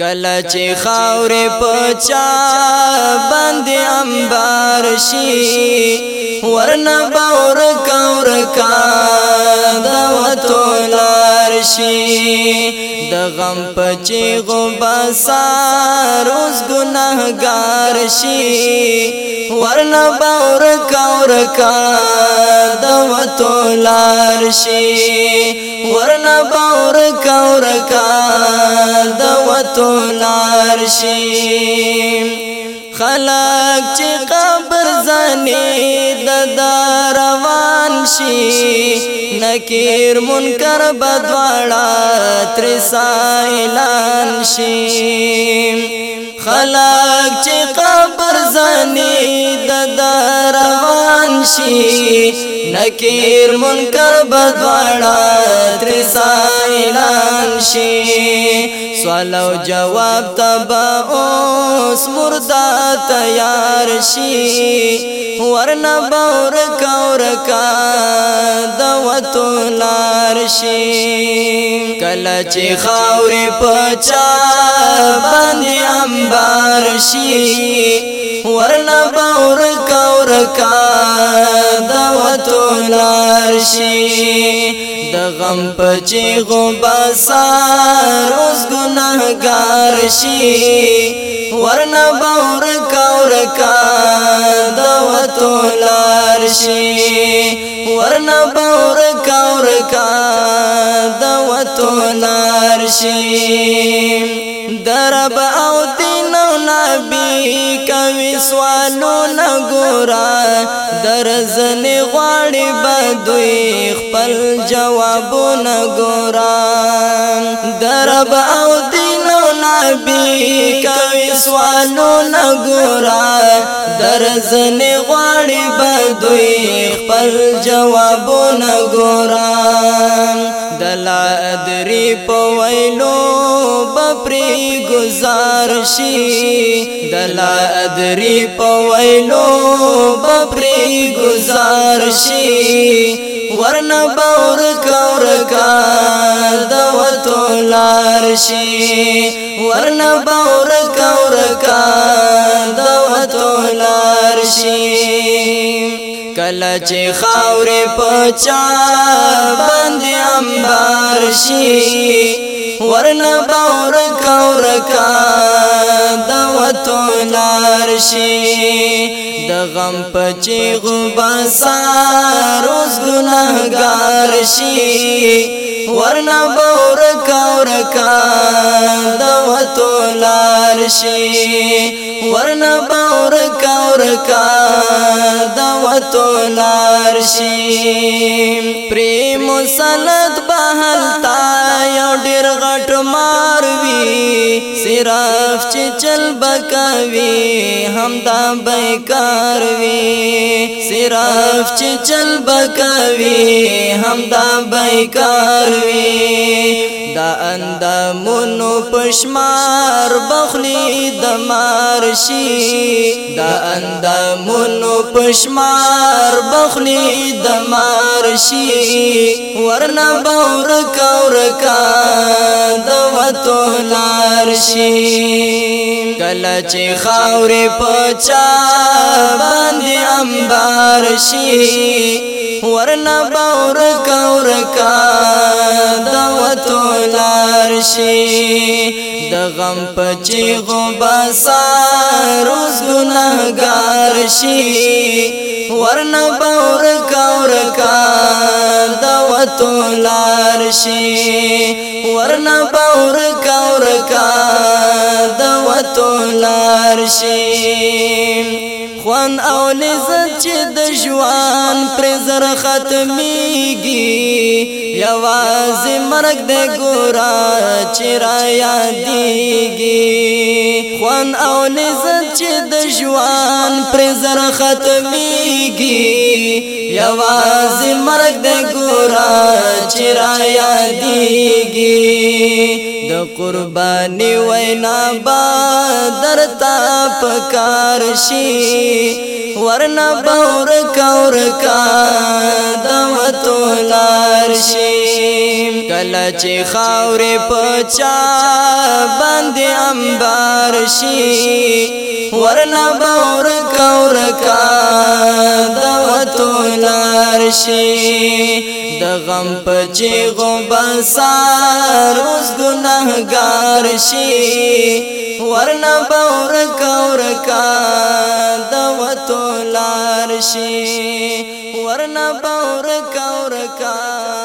کله چې خاورې پچا باندې انبار شي ورنه باور کور کا دا وتولار شي د غم پچې غبسا روز ګناهګار شي ورنه باور کا کا دعوت لار شي ورنا باور کا ور کا دعوت لار شي خلق چې قبر زني د روان شي نکیر منکر بدواړه تر سایلان شي خلق چې قبر زني د شي نکیر منکر بدواړه تر سایلان شي سوال او جواب تبا اوس مردا تیار شي ورنه باور کور کا دوت لار شي کله چې خاورې پچا باندې انبار شي ورنه باور کور کا دعوتو لارشی د غم پچی غو بسار اوس گناهګار شي ورنه باور کا ورکا دعوتو لارشی ورنه باور کا ورکا دعوتو لارشی درب او دین او نبی سوانو نګورا درزنې غواړي بدوي خپل جواب نګورا درب او دینو نبی کا اسوانو نګورا درزن غواړي بدوي خپل جواب نګورا دلا ادري په ویلو بپری گزار شي دلا ادري په ویلو بپری گزار شي ورنه باور کور کا د وته لار شي ورنه باور کور کا د وته لار شي کله چې خاورې پچا باندې انبار شي ورنه باور کور کا تو لار شي د غم پچی غبا ساروز ګناهګار شي ورنا بور کور کا د وته لار شي ورنا بور کور کا د وته لار شي پریم مسلط بهلتا یو ډیر غټ ما صرف چې چل بکاوي همدا بیکار وي صرف چې چل بکاوي همدا بیکار وی دا اندامونو پشمار بخلی د مارشي دا اندامونو پشمار بخلی د مارشي ورنه باور کور کا د وته لار لار شي کله چې خاورې پچا باندې انبار شي ورنا باور کور کا دعوت لار شي د غم پچې غبا روز ګناګار شي ورنا باور کور کا دعوت لار شي ورنا باور کا ورکا دوتو لارشیم خوان او لذت چې د ژوند پر زر ختميږي یوازې مرګ د ګورا چې را یادېږي خوان او لذت چې د ژوند پر زر ختميږي یوازې مرګ د ګورا چې را یادېږي د قرباني وینا با درتا پکار شي ورنا باور کور کا دعوت لار شي کله چې خاورې پچا باندې انبار شي ورنا باور کور کا دعوت لار شي د غم پچی غوبا ساروز گناهگار شي ورنا باور کور کا د وتو لار شي ورنا باور کور کا